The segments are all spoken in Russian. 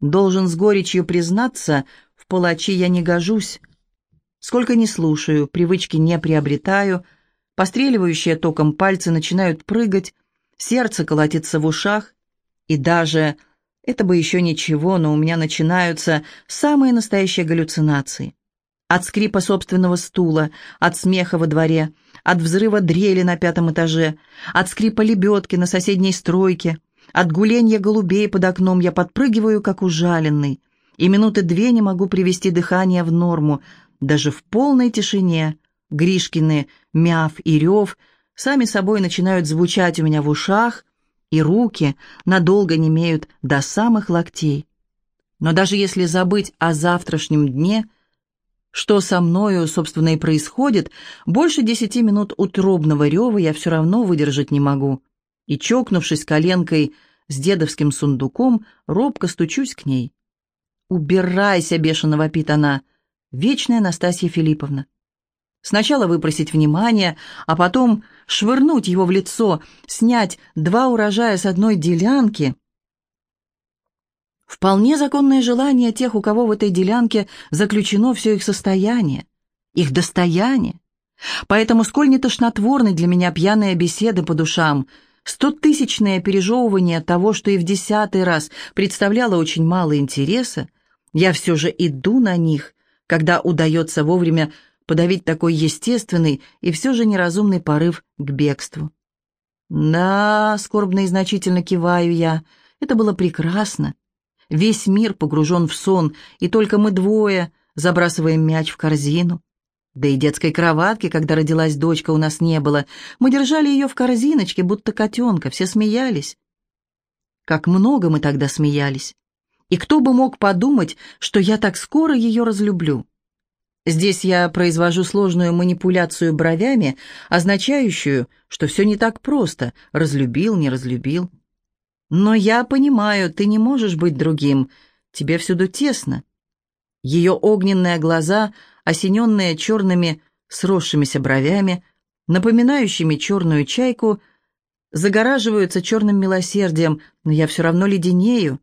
Должен с горечью признаться, в палачи я не гожусь. Сколько не слушаю, привычки не приобретаю, постреливающие током пальцы начинают прыгать, сердце колотится в ушах, и даже, это бы еще ничего, но у меня начинаются самые настоящие галлюцинации. От скрипа собственного стула, от смеха во дворе, от взрыва дрели на пятом этаже, от скрипа лебедки на соседней стройке, от гуленья голубей под окном я подпрыгиваю, как ужаленный, и минуты две не могу привести дыхание в норму, даже в полной тишине. Гришкины мяв и рев сами собой начинают звучать у меня в ушах, и руки надолго немеют до самых локтей. Но даже если забыть о завтрашнем дне – что со мною, собственно, и происходит, больше десяти минут утробного рева я все равно выдержать не могу. И, чокнувшись коленкой с дедовским сундуком, робко стучусь к ней. «Убирайся!» — бешено вопит она. Вечная Настасья Филипповна. Сначала выпросить внимание, а потом швырнуть его в лицо, снять два урожая с одной делянки — Вполне законное желание тех, у кого в этой делянке заключено все их состояние, их достояние. Поэтому сколь не тошнотворны для меня пьяные беседы по душам, стотысячное пережевывание того, что и в десятый раз представляло очень мало интереса, я все же иду на них, когда удается вовремя подавить такой естественный и все же неразумный порыв к бегству. «Да», — скорбно и значительно киваю я, — «это было прекрасно. Весь мир погружен в сон, и только мы двое забрасываем мяч в корзину. Да и детской кроватки, когда родилась дочка, у нас не было. Мы держали ее в корзиночке, будто котенка, все смеялись. Как много мы тогда смеялись. И кто бы мог подумать, что я так скоро ее разлюблю? Здесь я произвожу сложную манипуляцию бровями, означающую, что все не так просто, разлюбил, не разлюбил. Но я понимаю, ты не можешь быть другим, тебе всюду тесно. Ее огненные глаза, осененные черными сросшимися бровями, напоминающими черную чайку, загораживаются черным милосердием, но я все равно леденею.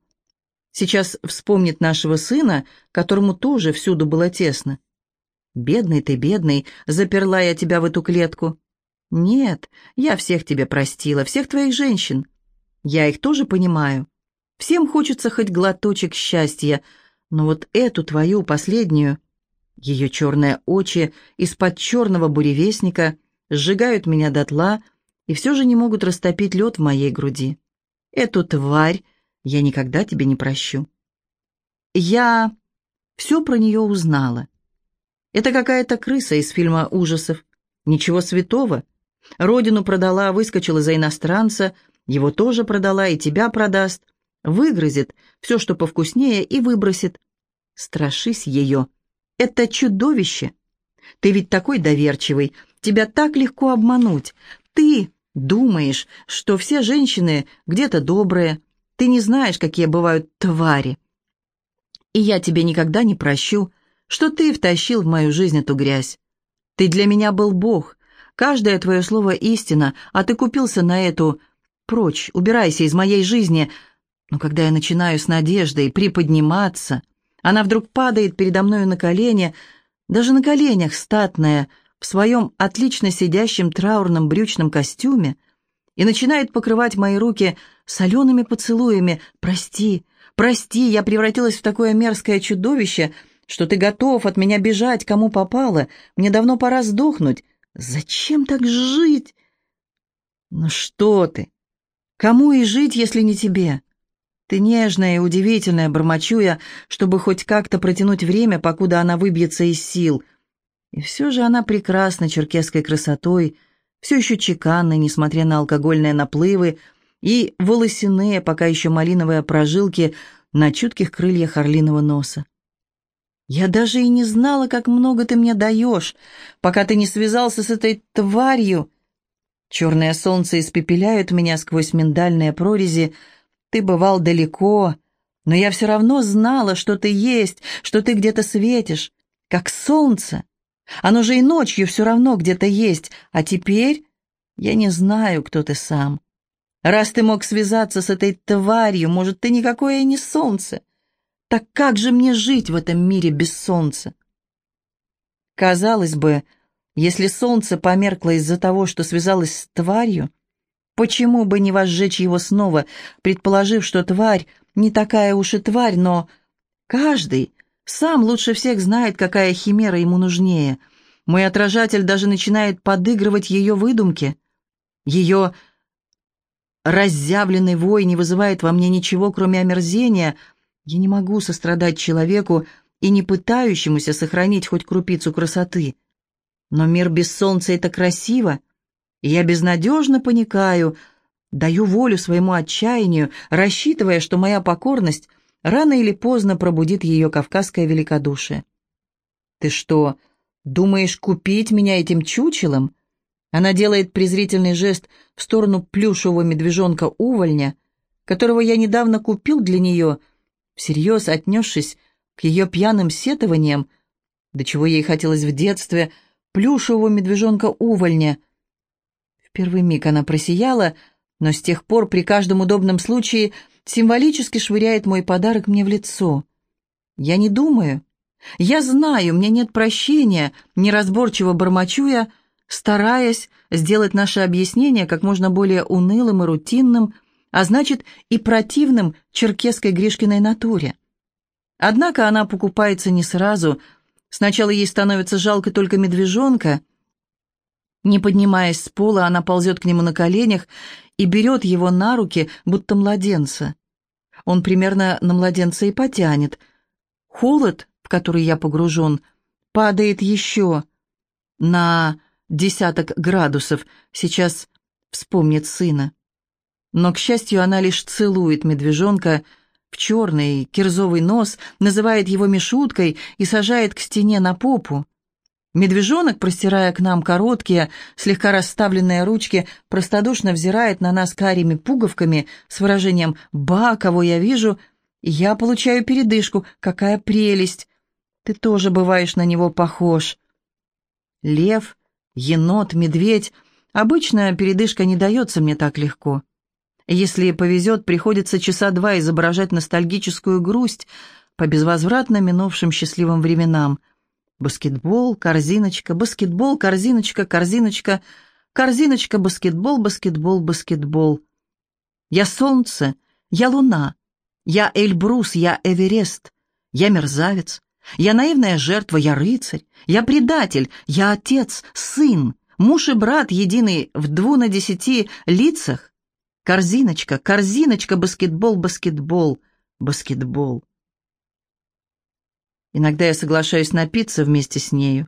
Сейчас вспомнит нашего сына, которому тоже всюду было тесно. «Бедный ты, бедный, заперла я тебя в эту клетку». «Нет, я всех тебе простила, всех твоих женщин. Я их тоже понимаю. Всем хочется хоть глоточек счастья, но вот эту твою последнюю... Ее черные очи из-под черного буревестника сжигают меня дотла и все же не могут растопить лед в моей груди. Эту тварь я никогда тебе не прощу. Я все про нее узнала. Это какая-то крыса из фильма ужасов. Ничего святого. Родину продала, выскочила за иностранца, его тоже продала и тебя продаст. Выгрызет все, что повкуснее, и выбросит. Страшись ее. Это чудовище. Ты ведь такой доверчивый. Тебя так легко обмануть. Ты думаешь, что все женщины где-то добрые. Ты не знаешь, какие бывают твари. И я тебе никогда не прощу, что ты втащил в мою жизнь эту грязь. Ты для меня был Бог. Каждое твое слово истина, а ты купился на эту Прочь, убирайся из моей жизни. Но когда я начинаю с надеждой приподниматься, она вдруг падает передо мною на колени, даже на коленях статная, в своем отлично сидящем траурном брючном костюме, и начинает покрывать мои руки солеными поцелуями. «Прости, прости, я превратилась в такое мерзкое чудовище, что ты готов от меня бежать, кому попало. Мне давно пора сдохнуть. Зачем так жить?» «Ну что ты? Кому и жить, если не тебе? Ты нежная и удивительная, бормочу я, чтобы хоть как-то протянуть время, покуда она выбьется из сил. И все же она прекрасна черкесской красотой, все еще чеканной, несмотря на алкогольные наплывы, и волосяные, пока еще малиновые прожилки на чутких крыльях орлиного носа. Я даже и не знала, как много ты мне даешь, пока ты не связался с этой тварью, Черное солнце испепеляет меня сквозь миндальные прорези. Ты бывал далеко, но я все равно знала, что ты есть, что ты где-то светишь, как солнце. Оно же и ночью все равно где-то есть, а теперь я не знаю, кто ты сам. Раз ты мог связаться с этой тварью, может, ты никакое и не солнце. Так как же мне жить в этом мире без солнца? Казалось бы, если солнце померкло из-за того, что связалось с тварью, почему бы не возжечь его снова, предположив, что тварь не такая уж и тварь, но каждый сам лучше всех знает, какая химера ему нужнее. Мой отражатель даже начинает подыгрывать ее выдумке. Ее разъявленный вой не вызывает во мне ничего, кроме омерзения — я не могу сострадать человеку и не пытающемуся сохранить хоть крупицу красоты. Но мир без солнца — это красиво, и я безнадежно паникаю, даю волю своему отчаянию, рассчитывая, что моя покорность рано или поздно пробудит ее кавказское великодушие. «Ты что, думаешь купить меня этим чучелом?» Она делает презрительный жест в сторону плюшевого медвежонка-увольня, которого я недавно купил для нее — всерьез отнесшись к ее пьяным сетованиям, до чего ей хотелось в детстве, плюшевого медвежонка-увольня. Первый миг она просияла, но с тех пор при каждом удобном случае символически швыряет мой подарок мне в лицо. Я не думаю. Я знаю, мне нет прощения, неразборчиво бормочу я, стараясь сделать наше объяснение как можно более унылым и рутинным, а значит и противным черкесской Гришкиной натуре. Однако она покупается не сразу. Сначала ей становится жалко только медвежонка. Не поднимаясь с пола, она ползет к нему на коленях и берет его на руки, будто младенца. Он примерно на младенца и потянет. Холод, в который я погружен, падает еще на десяток градусов. Сейчас вспомнит сына. Но, к счастью, она лишь целует медвежонка в черный кирзовый нос, называет его Мишуткой и сажает к стене на попу. Медвежонок, простирая к нам короткие, слегка расставленные ручки, простодушно взирает на нас карими пуговками с выражением «Ба, кого я вижу!» я получаю передышку. Какая прелесть! Ты тоже бываешь на него похож. Лев, енот, медведь. Обычно передышка не дается мне так легко. Если повезет, приходится часа два изображать ностальгическую грусть по безвозвратно минувшим счастливым временам. Баскетбол, корзиночка, баскетбол, корзиночка, корзиночка, корзиночка, баскетбол, баскетбол, баскетбол. Я солнце, я луна, я Эльбрус, я Эверест, я мерзавец, я наивная жертва, я рыцарь, я предатель, я отец, сын, муж и брат, единый в дву на десяти лицах, Корзиночка, корзиночка, баскетбол, баскетбол, баскетбол. Иногда я соглашаюсь напиться вместе с нею.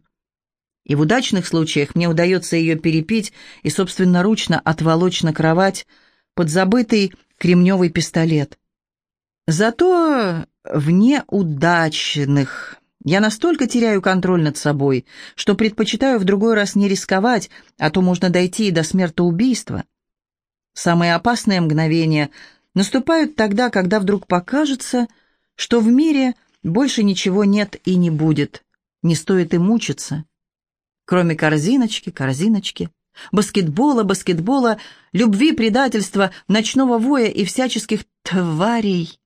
И в удачных случаях мне удается ее перепить и собственноручно отволочь на кровать под забытый кремневый пистолет. Зато в неудачных я настолько теряю контроль над собой, что предпочитаю в другой раз не рисковать, а то можно дойти и до смертоубийства. Самые опасные мгновения наступают тогда, когда вдруг покажется, что в мире больше ничего нет и не будет, не стоит и мучиться. Кроме корзиночки, корзиночки, баскетбола, баскетбола, любви, предательства, ночного воя и всяческих тварей.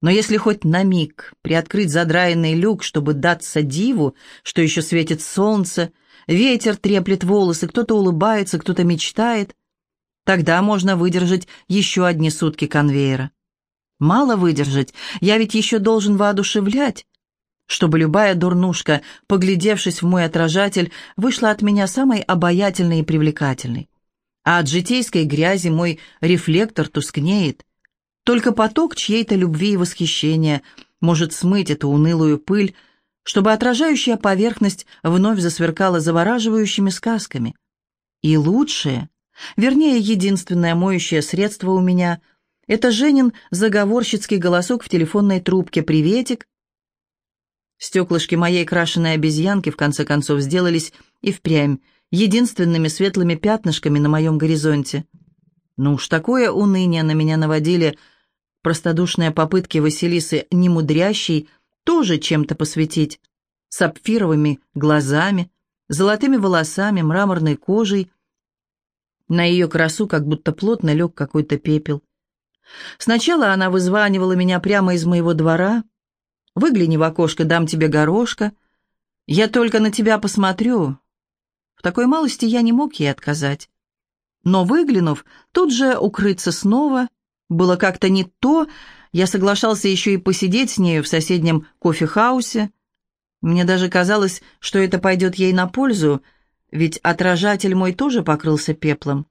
Но если хоть на миг приоткрыть задраенный люк, чтобы даться диву, что еще светит солнце, ветер треплет волосы, кто-то улыбается, кто-то мечтает, Тогда можно выдержать еще одни сутки конвейера. Мало выдержать, я ведь еще должен воодушевлять, чтобы любая дурнушка, поглядевшись в мой отражатель, вышла от меня самой обаятельной и привлекательной. А от житейской грязи мой рефлектор тускнеет. Только поток чьей-то любви и восхищения может смыть эту унылую пыль, чтобы отражающая поверхность вновь засверкала завораживающими сказками. И лучшее — Вернее, единственное моющее средство у меня — это Женин заговорщицкий голосок в телефонной трубке «Приветик». Стеклышки моей крашеной обезьянки в конце концов сделались и впрямь единственными светлыми пятнышками на моем горизонте. Ну уж такое уныние на меня наводили простодушные попытки Василисы немудрящей тоже чем-то посвятить, сапфировыми глазами, золотыми волосами, мраморной кожей — на ее красу как будто плотно лег какой-то пепел. Сначала она вызванивала меня прямо из моего двора. «Выгляни в окошко, дам тебе горошка. Я только на тебя посмотрю». В такой малости я не мог ей отказать. Но, выглянув, тут же укрыться снова было как-то не то, я соглашался еще и посидеть с нею в соседнем кофехаусе. Мне даже казалось, что это пойдет ей на пользу, ведь отражатель мой тоже покрылся пеплом.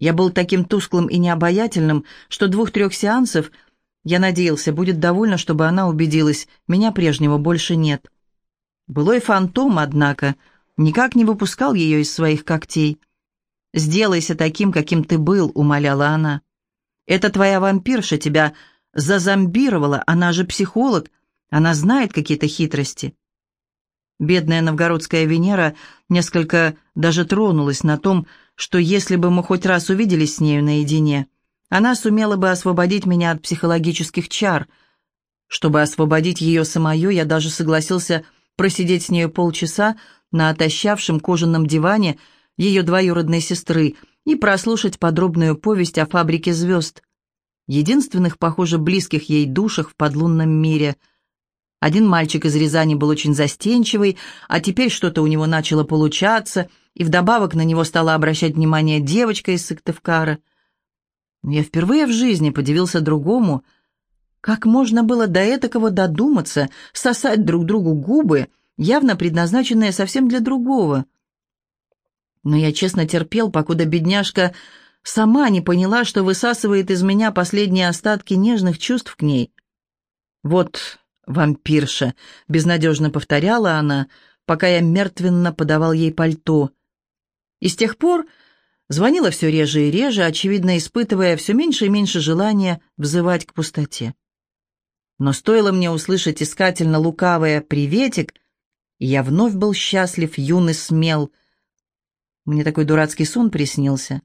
Я был таким тусклым и необаятельным, что двух-трех сеансов, я надеялся, будет довольно, чтобы она убедилась, меня прежнего больше нет. Былой фантом, однако, никак не выпускал ее из своих когтей. «Сделайся таким, каким ты был», — умоляла она. «Это твоя вампирша тебя зазомбировала, она же психолог, она знает какие-то хитрости». Бедная новгородская Венера несколько даже тронулась на том, если бы мы хоть раз увиделись с нею наедине, она сумела бы освободить меня от психологических чар. Чтобы освободить ее самую, я даже согласился просидеть с нею полчаса на отощавшем кожаном диване ее двоюродной сестры и прослушать подробную повесть о фабрике звезд, единственных, похоже, близких ей душах в подлунном мире – один мальчик из Рязани был очень застенчивый, а теперь что-то у него начало получаться, и вдобавок на него стала обращать внимание девочка из Сыктывкара. Но я впервые в жизни подивился другому. Как можно было до этакого додуматься, сосать друг другу губы, явно предназначенные совсем для другого? Но я честно терпел, покуда бедняжка сама не поняла, что высасывает из меня последние остатки нежных чувств к ней. Вот «Вампирша», — безнадежно повторяла она, пока я мертвенно подавал ей пальто. И с тех пор звонила все реже и реже, очевидно, испытывая все меньше и меньше желания взывать к пустоте. Но стоило мне услышать искательно-лукавое «приветик», и я вновь был счастлив, юный, смел. Мне такой дурацкий сон приснился.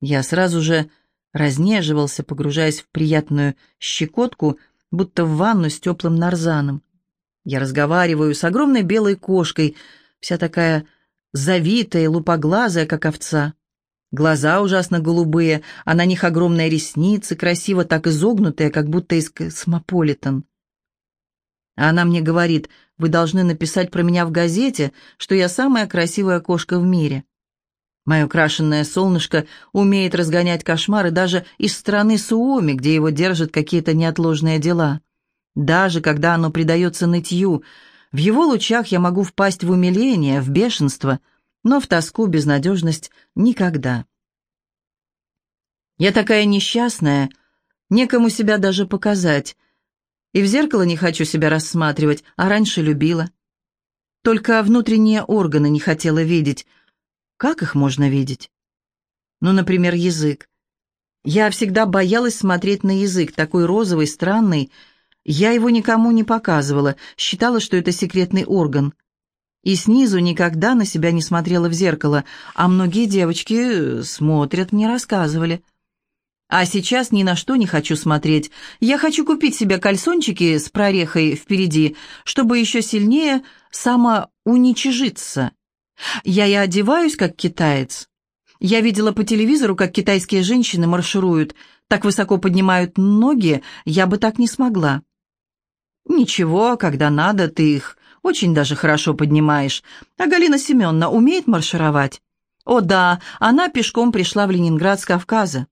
Я сразу же разнеживался, погружаясь в приятную щекотку — будто в ванну с теплым нарзаном. Я разговариваю с огромной белой кошкой, вся такая завитая, лупоглазая, как овца. Глаза ужасно голубые, а на них огромные ресницы, красиво так изогнутые, как будто из космополитен. А она мне говорит, вы должны написать про меня в газете, что я самая красивая кошка в мире. Мое крашенное солнышко умеет разгонять кошмары даже из страны Суоми, где его держат какие-то неотложные дела. Даже когда оно предается нытью, в его лучах я могу впасть в умиление, в бешенство, но в тоску, безнадежность никогда. Я такая несчастная, некому себя даже показать. И в зеркало не хочу себя рассматривать, а раньше любила. Только внутренние органы не хотела видеть — как их можно видеть? Ну, например, язык. Я всегда боялась смотреть на язык, такой розовый, странный. Я его никому не показывала, считала, что это секретный орган. И снизу никогда на себя не смотрела в зеркало, а многие девочки смотрят, мне рассказывали. А сейчас ни на что не хочу смотреть. Я хочу купить себе кальсончики с прорехой впереди, чтобы еще сильнее самоуничижиться. Я и одеваюсь, как китаец. Я видела по телевизору, как китайские женщины маршируют, так высоко поднимают ноги, я бы так не смогла. Ничего, когда надо, ты их очень даже хорошо поднимаешь. А Галина Семеновна умеет маршировать? О да, она пешком пришла в Ленинград с Кавказа.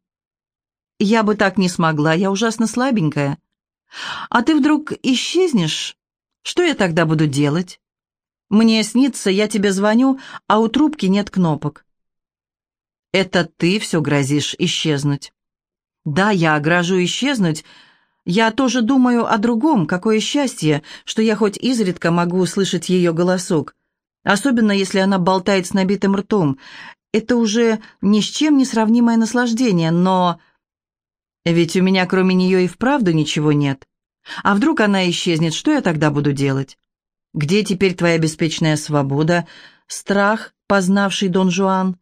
Я бы так не смогла, я ужасно слабенькая. А ты вдруг исчезнешь? Что я тогда буду делать? Мне снится, я тебе звоню, а у трубки нет кнопок. Это ты все грозишь исчезнуть. Да, я грожу исчезнуть. Я тоже думаю о другом. Какое счастье, что я хоть изредка могу услышать ее голосок. Особенно, если она болтает с набитым ртом. Это уже ни с чем не сравнимое наслаждение, но... Ведь у меня кроме нее и вправду ничего нет. А вдруг она исчезнет, что я тогда буду делать? Где теперь твоя беспечная свобода, страх, познавший Дон Жуан?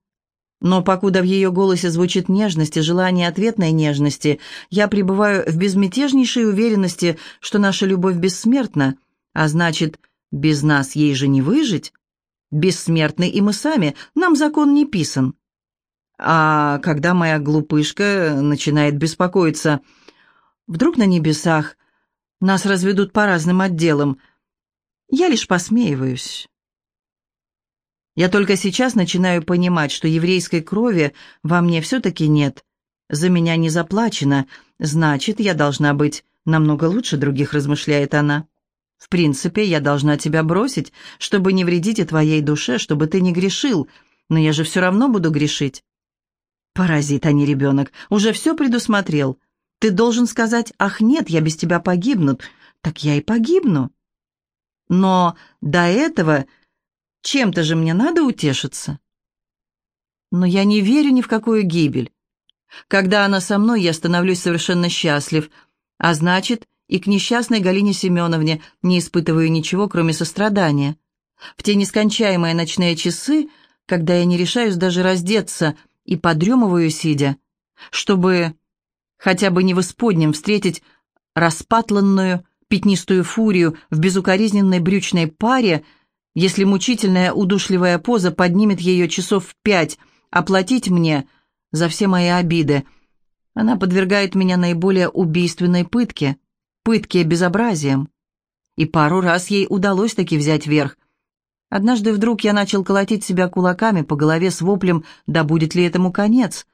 Но покуда в ее голосе звучит нежность и желание ответной нежности, я пребываю в безмятежнейшей уверенности, что наша любовь бессмертна, а значит, без нас ей же не выжить. Бессмертны и мы сами, нам закон не писан. А когда моя глупышка начинает беспокоиться, вдруг на небесах нас разведут по разным отделам, я лишь посмеиваюсь. Я только сейчас начинаю понимать, что еврейской крови во мне все-таки нет. За меня не заплачено, значит, я должна быть намного лучше других, размышляет она. В принципе, я должна тебя бросить, чтобы не вредить и твоей душе, чтобы ты не грешил, но я же все равно буду грешить. Паразит, а не ребенок, уже все предусмотрел. Ты должен сказать, ах нет, я без тебя погибну. Так я и погибну. Но до этого чем-то же мне надо утешиться. Но я не верю ни в какую гибель. Когда она со мной, я становлюсь совершенно счастлив, а значит, и к несчастной Галине Семеновне не испытываю ничего, кроме сострадания. В те нескончаемые ночные часы, когда я не решаюсь даже раздеться и подремываю, сидя, чтобы хотя бы не в исподнем встретить распатланную, пятнистую фурию в безукоризненной брючной паре, если мучительная удушливая поза поднимет ее часов в пять, оплатить мне за все мои обиды. Она подвергает меня наиболее убийственной пытке, пытке безобразием. И пару раз ей удалось таки взять верх. Однажды вдруг я начал колотить себя кулаками по голове с воплем «Да будет ли этому конец?»,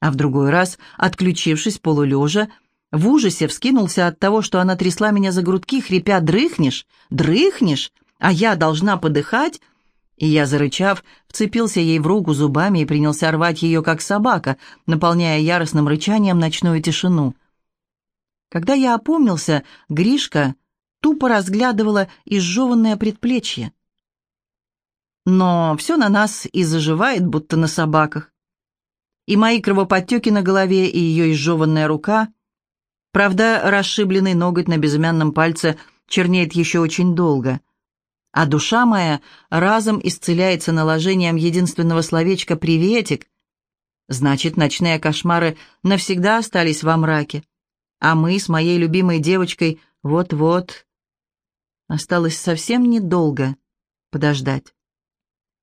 а в другой раз, отключившись полулежа, в ужасе вскинулся от того, что она трясла меня за грудки, хрипя «Дрыхнешь? Дрыхнешь? А я должна подыхать?» И я, зарычав, вцепился ей в руку зубами и принялся рвать ее, как собака, наполняя яростным рычанием ночную тишину. Когда я опомнился, Гришка тупо разглядывала изжеванное предплечье. Но все на нас и заживает, будто на собаках. И мои кровоподтеки на голове, и ее изжеванная рука — Правда, расшибленный ноготь на безымянном пальце чернеет еще очень долго. А душа моя разом исцеляется наложением единственного словечка «приветик». Значит, ночные кошмары навсегда остались во мраке. А мы с моей любимой девочкой вот-вот. Осталось совсем недолго подождать.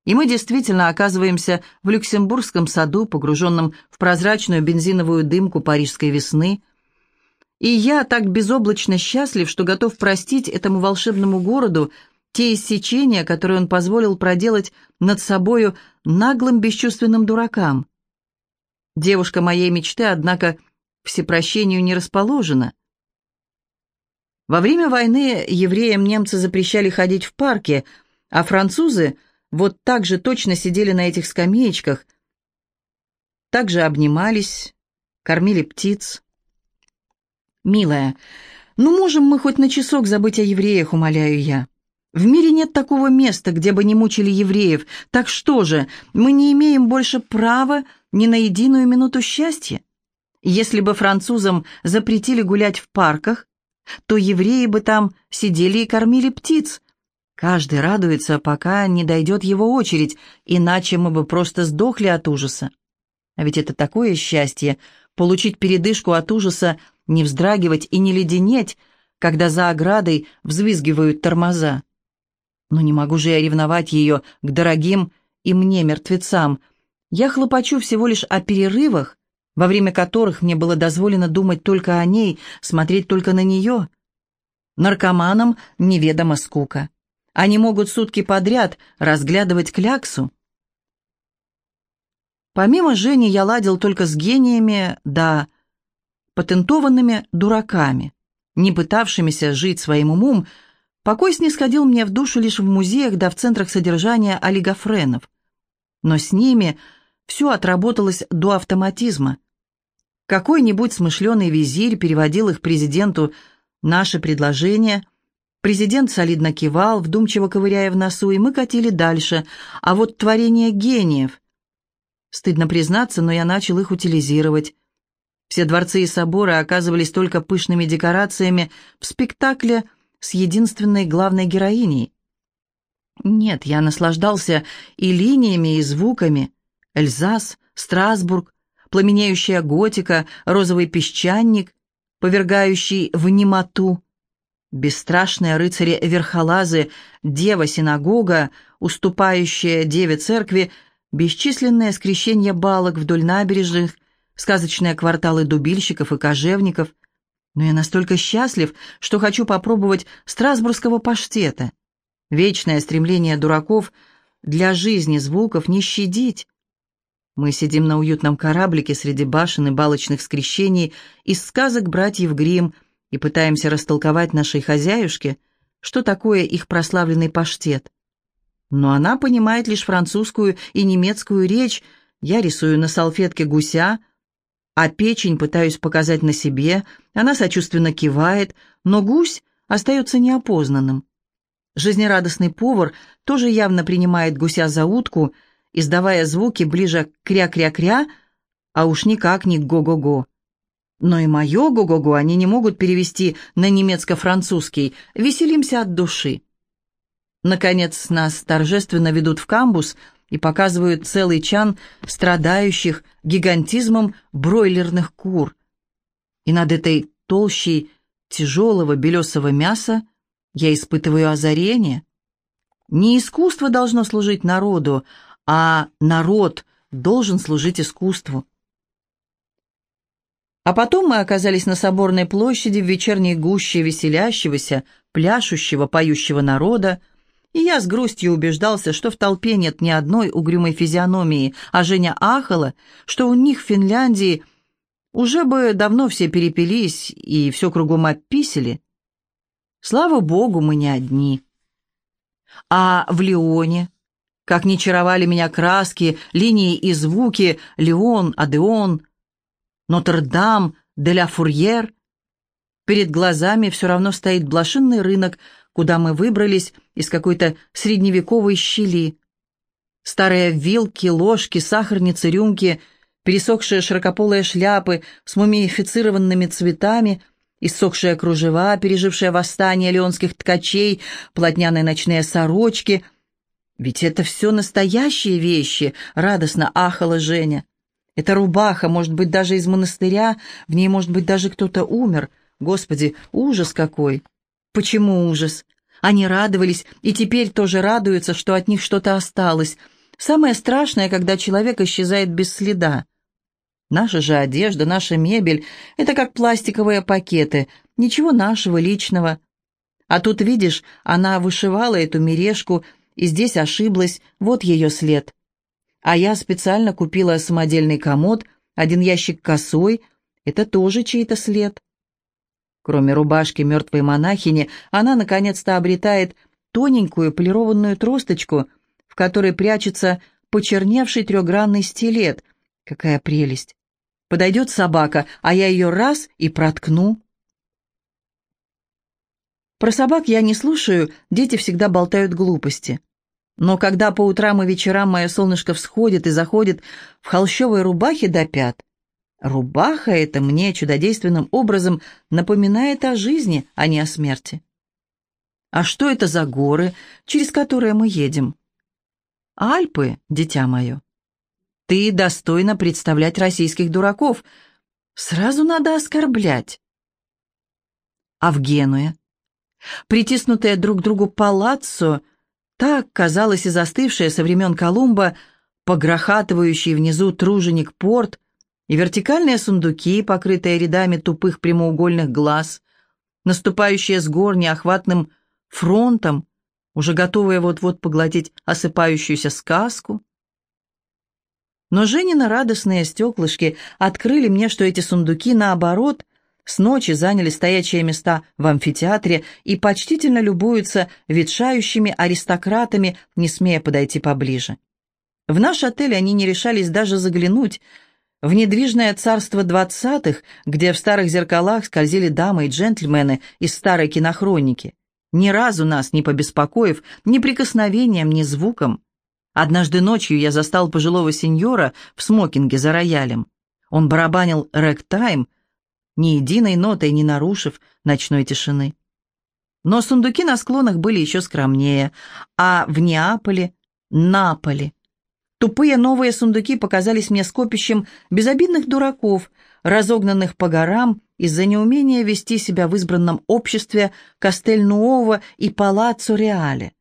И мы действительно оказываемся в Люксембургском саду, погруженном в прозрачную бензиновую дымку парижской весны, и я так безоблачно счастлив, что готов простить этому волшебному городу те иссечения, которые он позволил проделать над собою наглым бесчувственным дуракам. Девушка моей мечты, однако, всепрощению не расположена. Во время войны евреям немцы запрещали ходить в парке, а французы вот так же точно сидели на этих скамеечках, также обнимались, кормили птиц. «Милая, ну можем мы хоть на часок забыть о евреях, умоляю я. В мире нет такого места, где бы не мучили евреев. Так что же, мы не имеем больше права ни на единую минуту счастья? Если бы французам запретили гулять в парках, то евреи бы там сидели и кормили птиц. Каждый радуется, пока не дойдет его очередь, иначе мы бы просто сдохли от ужаса. А ведь это такое счастье — получить передышку от ужаса не вздрагивать и не леденеть, когда за оградой взвизгивают тормоза. Но не могу же я ревновать ее к дорогим и мне мертвецам. Я хлопочу всего лишь о перерывах, во время которых мне было дозволено думать только о ней, смотреть только на нее. Наркоманам неведома скука. Они могут сутки подряд разглядывать кляксу. Помимо Жени я ладил только с гениями, да патентованными дураками, не пытавшимися жить своим умом, покой снисходил мне в душу лишь в музеях да в центрах содержания олигофренов. Но с ними все отработалось до автоматизма. Какой-нибудь смышленый визирь переводил их президенту наше предложение, президент солидно кивал, вдумчиво ковыряя в носу, и мы катили дальше, а вот творение гениев... Стыдно признаться, но я начал их утилизировать. Все дворцы и соборы оказывались только пышными декорациями в спектакле с единственной главной героиней. Нет, я наслаждался и линиями, и звуками. Эльзас, Страсбург, пламенеющая готика, розовый песчаник, повергающий в немоту. Бесстрашные рыцари-верхолазы, дева-синагога, уступающая деве церкви, бесчисленное скрещение балок вдоль набережных, сказочные кварталы дубильщиков и кожевников. Но я настолько счастлив, что хочу попробовать страсбургского паштета. Вечное стремление дураков для жизни звуков не щадить. Мы сидим на уютном кораблике среди башен и балочных скрещений из сказок братьев Гримм и пытаемся растолковать нашей хозяюшке, что такое их прославленный паштет. Но она понимает лишь французскую и немецкую речь, я рисую на салфетке гуся, а печень пытаюсь показать на себе, она сочувственно кивает, но гусь остается неопознанным. Жизнерадостный повар тоже явно принимает гуся за утку, издавая звуки ближе к кря-кря-кря, а уж никак не го-го-го. Но и мое го-го-го они не могут перевести на немецко-французский. Веселимся от души. Наконец нас торжественно ведут в камбус и показывают целый чан страдающих гигантизмом бройлерных кур. И над этой толщей тяжелого белесого мяса я испытываю озарение. Не искусство должно служить народу, а народ должен служить искусству. А потом мы оказались на Соборной площади в вечерней гуще веселящегося, пляшущего, поющего народа, и я с грустью убеждался, что в толпе нет ни одной угрюмой физиономии, а Женя ахала, что у них в Финляндии уже бы давно все перепились и все кругом описали. Слава богу, мы не одни. А в Лионе, как не чаровали меня краски, линии и звуки, Леон, Адеон, Нотр-Дам, де ля Фурьер, перед глазами все равно стоит блошинный рынок, куда мы выбрались из какой-то средневековой щели. Старые вилки, ложки, сахарницы, рюмки, пересохшие широкополые шляпы с мумифицированными цветами, иссохшие кружева, пережившие восстание леонских ткачей, плотняные ночные сорочки. Ведь это все настоящие вещи, радостно ахала Женя. Это рубаха, может быть, даже из монастыря, в ней, может быть, даже кто-то умер. Господи, ужас какой! Почему ужас? Они радовались и теперь тоже радуются, что от них что-то осталось. Самое страшное, когда человек исчезает без следа. Наша же одежда, наша мебель — это как пластиковые пакеты, ничего нашего, личного. А тут, видишь, она вышивала эту мережку и здесь ошиблась, вот ее след. А я специально купила самодельный комод, один ящик косой, это тоже чей-то след. Кроме рубашки мертвой монахини, она наконец-то обретает тоненькую полированную тросточку, в которой прячется почерневший трехгранный стилет. Какая прелесть! Подойдет собака, а я ее раз и проткну. Про собак я не слушаю, дети всегда болтают глупости. Но когда по утрам и вечерам мое солнышко всходит и заходит в холщовой рубахе до пят, Рубаха эта мне чудодейственным образом напоминает о жизни, а не о смерти. А что это за горы, через которые мы едем? Альпы, дитя мое. Ты достойна представлять российских дураков. Сразу надо оскорблять. А в Генуе? Притиснутые друг к другу палаццо, так, казалось, и застывшие со времен Колумба, погрохатывающий внизу труженик порт — и вертикальные сундуки, покрытые рядами тупых прямоугольных глаз, наступающие с гор неохватным фронтом, уже готовые вот-вот поглотить осыпающуюся сказку. Но Женина радостные стеклышки открыли мне, что эти сундуки, наоборот, с ночи заняли стоячие места в амфитеатре и почтительно любуются ветшающими аристократами, не смея подойти поближе. В наш отель они не решались даже заглянуть, в недвижное царство двадцатых, где в старых зеркалах скользили дамы и джентльмены из старой кинохроники, ни разу нас не побеспокоив ни прикосновением, ни звуком. Однажды ночью я застал пожилого сеньора в смокинге за роялем. Он барабанил рэк-тайм, ни единой нотой не нарушив ночной тишины. Но сундуки на склонах были еще скромнее, а в Неаполе, Наполе, Тупые новые сундуки показались мне скопищем безобидных дураков, разогнанных по горам из-за неумения вести себя в избранном обществе Кастель-Нуово и Палаццо-Реале.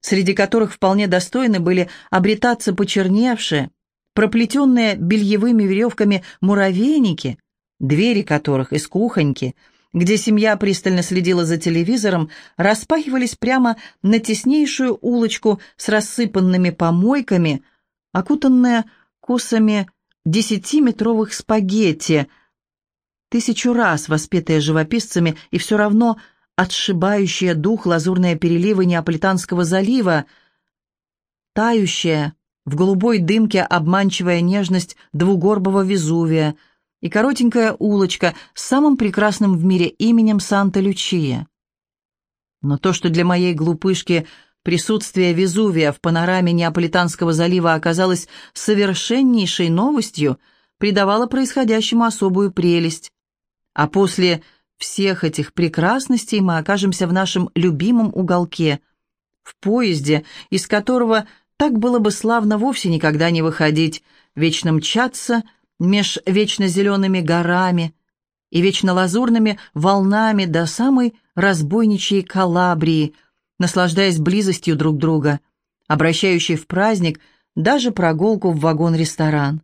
среди которых вполне достойны были обретаться почерневшие, проплетенные бельевыми веревками муравейники, двери которых из кухоньки, где семья пристально следила за телевизором, распахивались прямо на теснейшую улочку с рассыпанными помойками, окутанная косами десятиметровых спагетти, тысячу раз воспетые живописцами и все равно отшибающие дух лазурные переливы Неаполитанского залива, тающая в голубой дымке обманчивая нежность двугорбого Везувия и коротенькая улочка с самым прекрасным в мире именем Санта-Лючия. Но то, что для моей глупышки присутствие Везувия в панораме Неаполитанского залива оказалось совершеннейшей новостью, придавало происходящему особую прелесть. А после всех этих прекрасностей мы окажемся в нашем любимом уголке, в поезде, из которого так было бы славно вовсе никогда не выходить, вечно мчаться меж вечно зелеными горами и вечно лазурными волнами до самой разбойничьей Калабрии, наслаждаясь близостью друг друга, обращающей в праздник даже прогулку в вагон-ресторан.